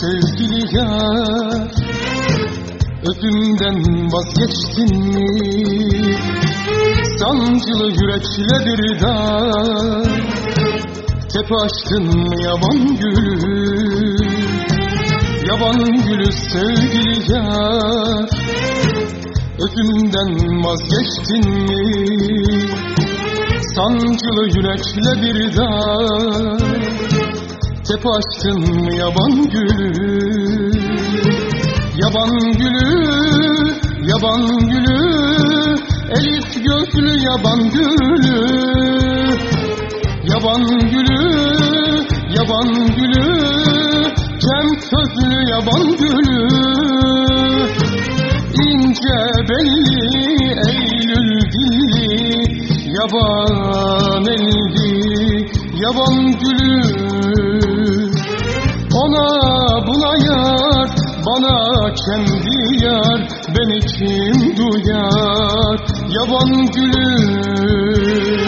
sevgili yar Öpümden vazgeçtin mi? Sancılı yürekle bir dar Tepe açtın mı yaban gülü. Yaban gülü sevgili yar Öpümden vazgeçtin mi? Sancılı yürekle bir dar Tepe açtın yaban gülü. Yaban gülü, yaban gülü. Elif gözlü yaban gülü. Yaban gülü, yaban gülü. Kem sözlü yaban gülü. İnce belli Eylül dilli Yaban elli Yaban gülü Ona buna yar Bana kendi yar Beni kim duyar. Yaban gülü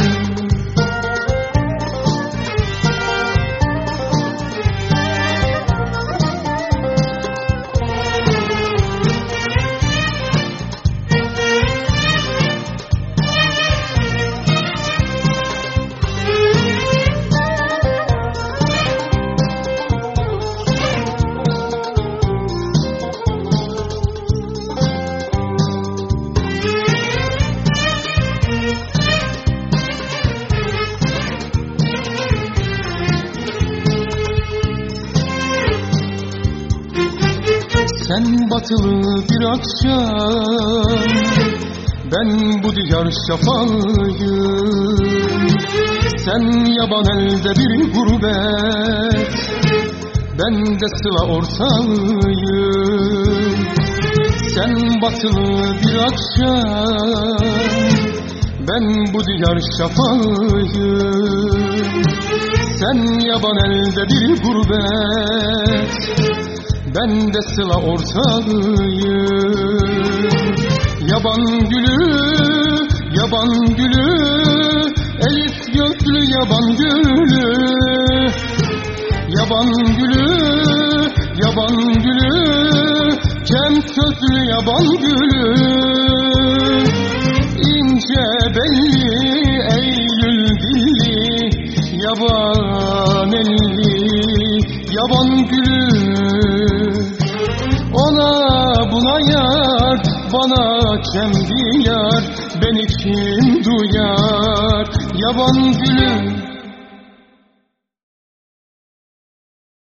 Sen batılı bir akşam Ben bu diyar şafağıyım. Sen yaban elde bir gurbet Ben de sıla ortağıyım. Sen batılı bir akşam Ben bu diyar şafağıyım. Sen yaban elde bir gurbet ben de sıla ortağıyım. Yaban gülü, yaban gülü Elif gözlü yaban gülü. Yaban gülü, yaban gülü Kem sözlü yaban gülü. İnce belli Eylül dilli Yaban elli Yaban gülü bana kendi yar Beni kim duyar, yaban gülüm